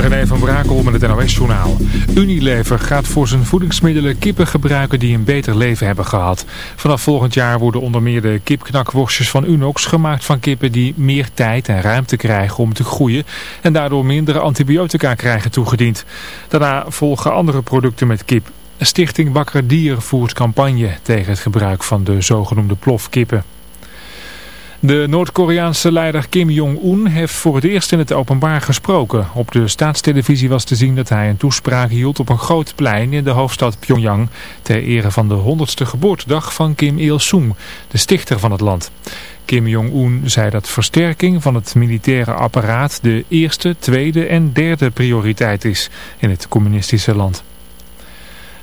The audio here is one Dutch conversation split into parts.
René van Brakel met het NOS-journaal. Unilever gaat voor zijn voedingsmiddelen kippen gebruiken die een beter leven hebben gehad. Vanaf volgend jaar worden onder meer de kipknakworstjes van Unox gemaakt van kippen die meer tijd en ruimte krijgen om te groeien en daardoor minder antibiotica krijgen toegediend. Daarna volgen andere producten met kip. Stichting Bakker Dier voert campagne tegen het gebruik van de zogenoemde plofkippen. De Noord-Koreaanse leider Kim Jong-un heeft voor het eerst in het openbaar gesproken. Op de staatstelevisie was te zien dat hij een toespraak hield op een groot plein in de hoofdstad Pyongyang... ter ere van de 100ste geboortedag van Kim Il-sung, de stichter van het land. Kim Jong-un zei dat versterking van het militaire apparaat de eerste, tweede en derde prioriteit is in het communistische land.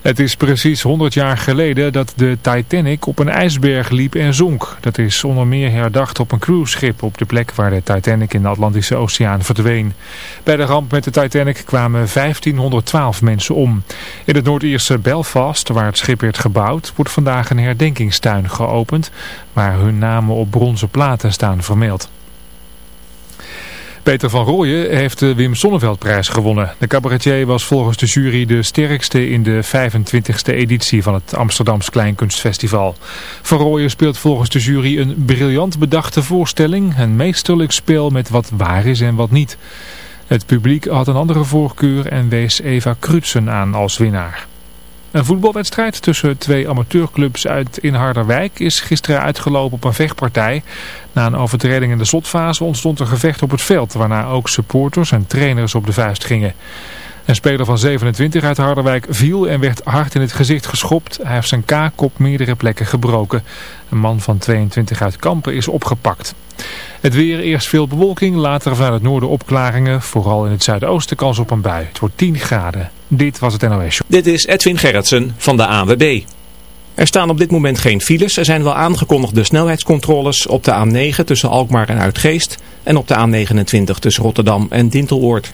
Het is precies 100 jaar geleden dat de Titanic op een ijsberg liep en zonk. Dat is onder meer herdacht op een cruiseschip op de plek waar de Titanic in de Atlantische Oceaan verdween. Bij de ramp met de Titanic kwamen 1512 mensen om. In het Noord-Ierse Belfast, waar het schip werd gebouwd, wordt vandaag een herdenkingstuin geopend waar hun namen op bronzen platen staan vermeld. Peter van Rooyen heeft de Wim Sonneveldprijs gewonnen. De cabaretier was volgens de jury de sterkste in de 25e editie van het Amsterdams Kleinkunstfestival. Van Rooyen speelt volgens de jury een briljant bedachte voorstelling, een meesterlijk spel met wat waar is en wat niet. Het publiek had een andere voorkeur en wees Eva Krutsen aan als winnaar. Een voetbalwedstrijd tussen twee amateurclubs uit in Harderwijk is gisteren uitgelopen op een vechtpartij. Na een overtreding in de slotfase ontstond een gevecht op het veld, waarna ook supporters en trainers op de vuist gingen. Een speler van 27 uit Harderwijk viel en werd hard in het gezicht geschopt. Hij heeft zijn kaak op meerdere plekken gebroken. Een man van 22 uit Kampen is opgepakt. Het weer, eerst veel bewolking, later vanuit het noorden opklaringen. Vooral in het zuidoosten kans op een bui. Het wordt 10 graden. Dit was het NOS Show. Dit is Edwin Gerritsen van de AWB. Er staan op dit moment geen files. Er zijn wel aangekondigde snelheidscontroles op de A9 tussen Alkmaar en Uitgeest. En op de A29 tussen Rotterdam en Dinteloord.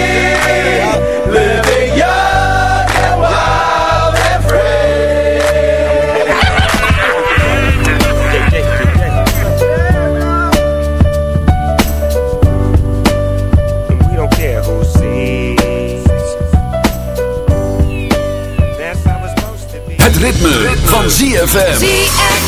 Van ZFM. ZFM.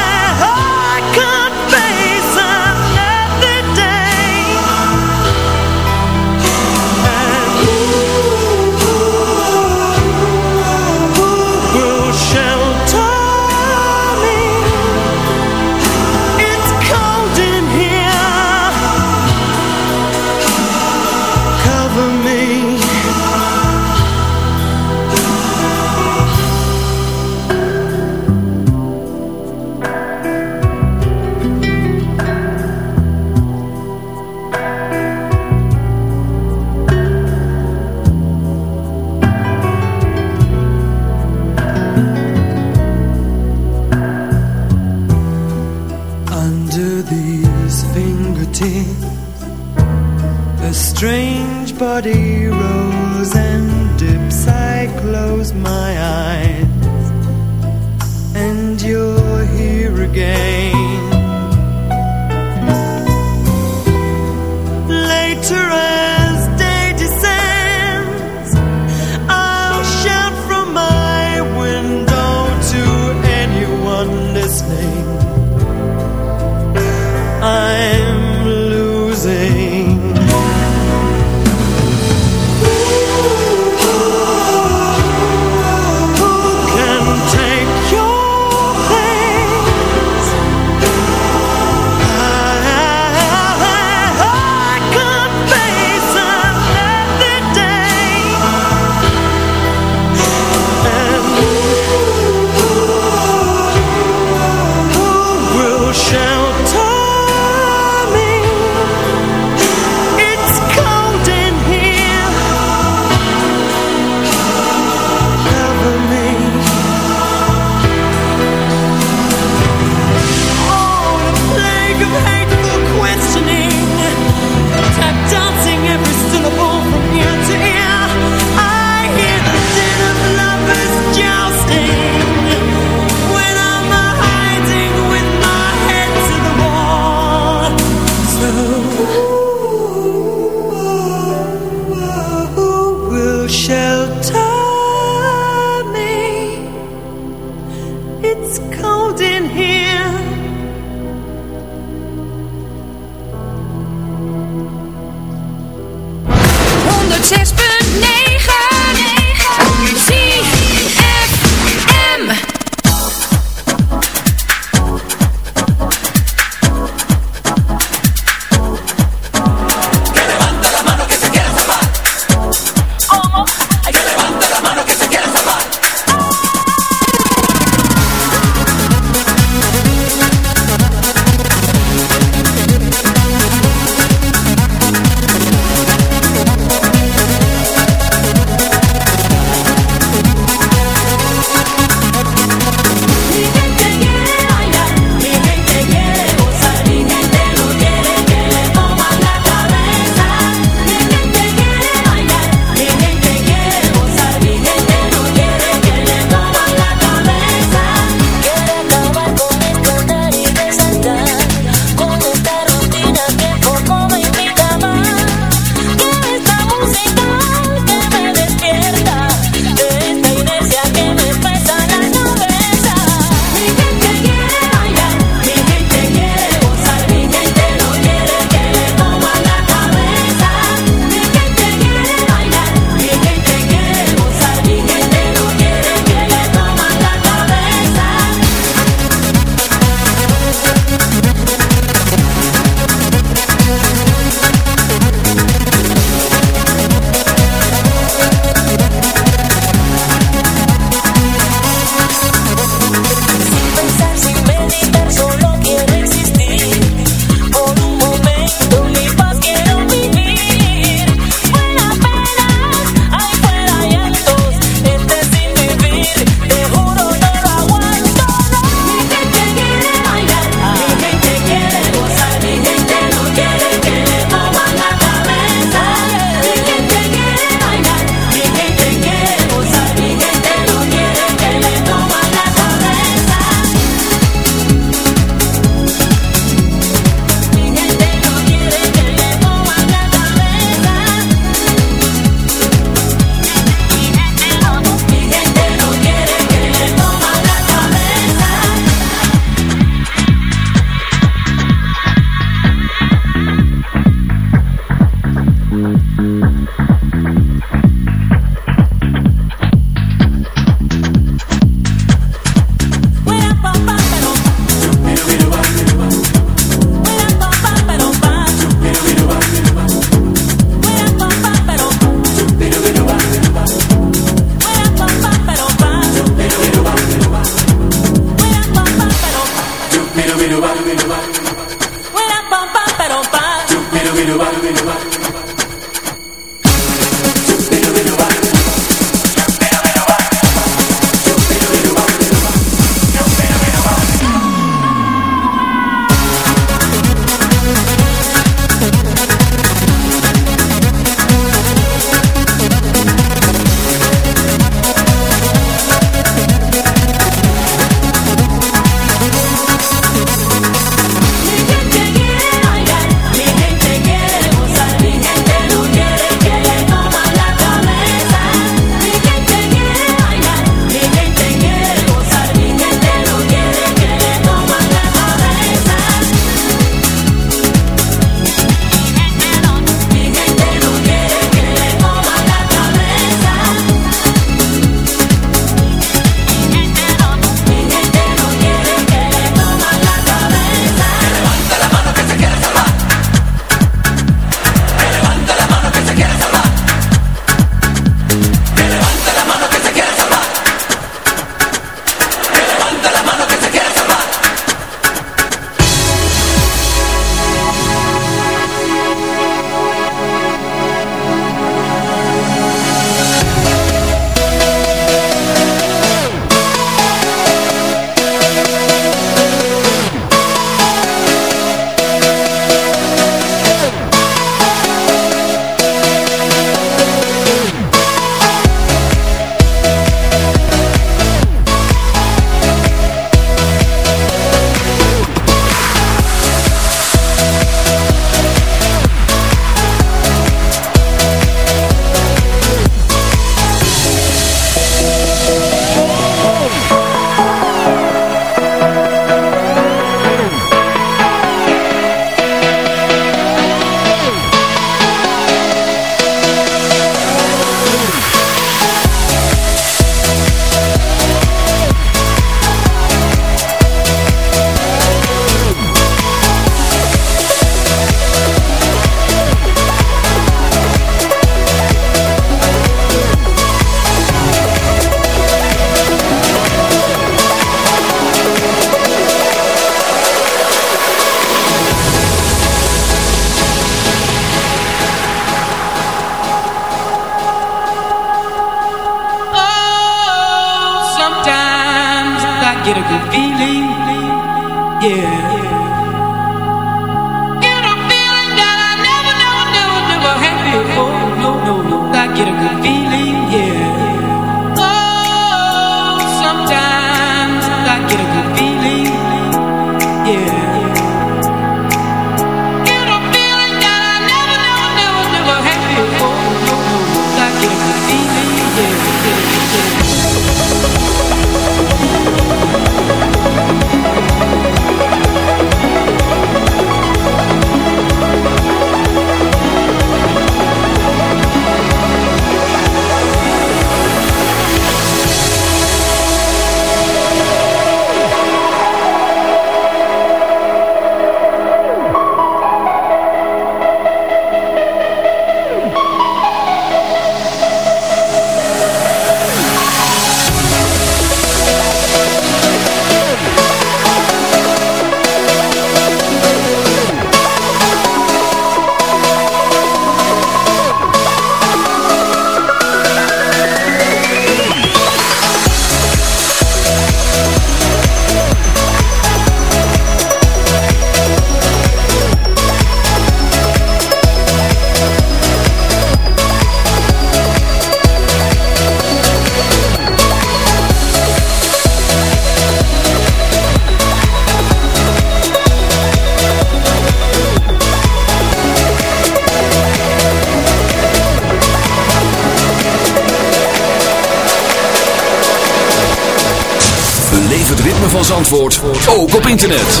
van Zandvoort ook op internet.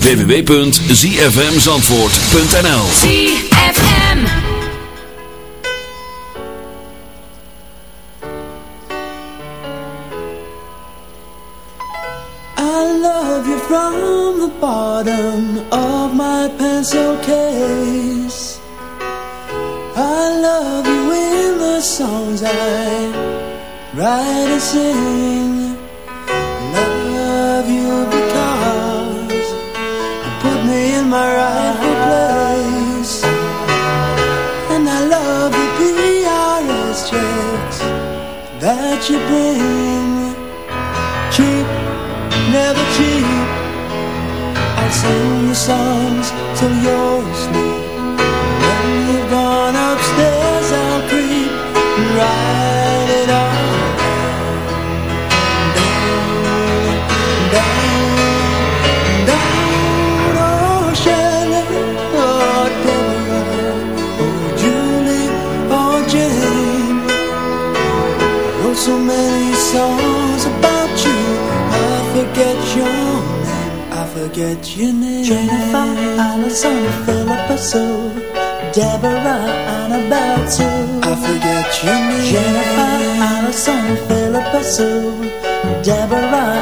www.zfmzandvoort.nl ZFM I love you from the bottom of my pencil case. I love you in the songs I write and sing. forget your name, I forget your name. Jennifer, Alison, Philippa Sue, Deborah, Annabelle too. I forget your name. Jennifer, Alison, Philippa Sue, Deborah.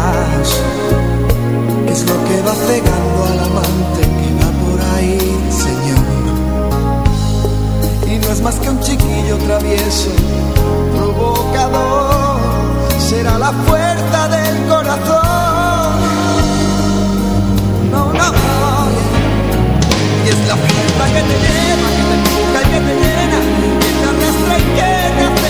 das. ¿Qué es lo que va cegando al amante que va por ahí, Señor? Y no es más que un chiquillo travieso, provocador, será la fuerza del corazón. No, no, y es la fuerza que te lleva, que te empuja y que te llena, que te arrastra y que te acerca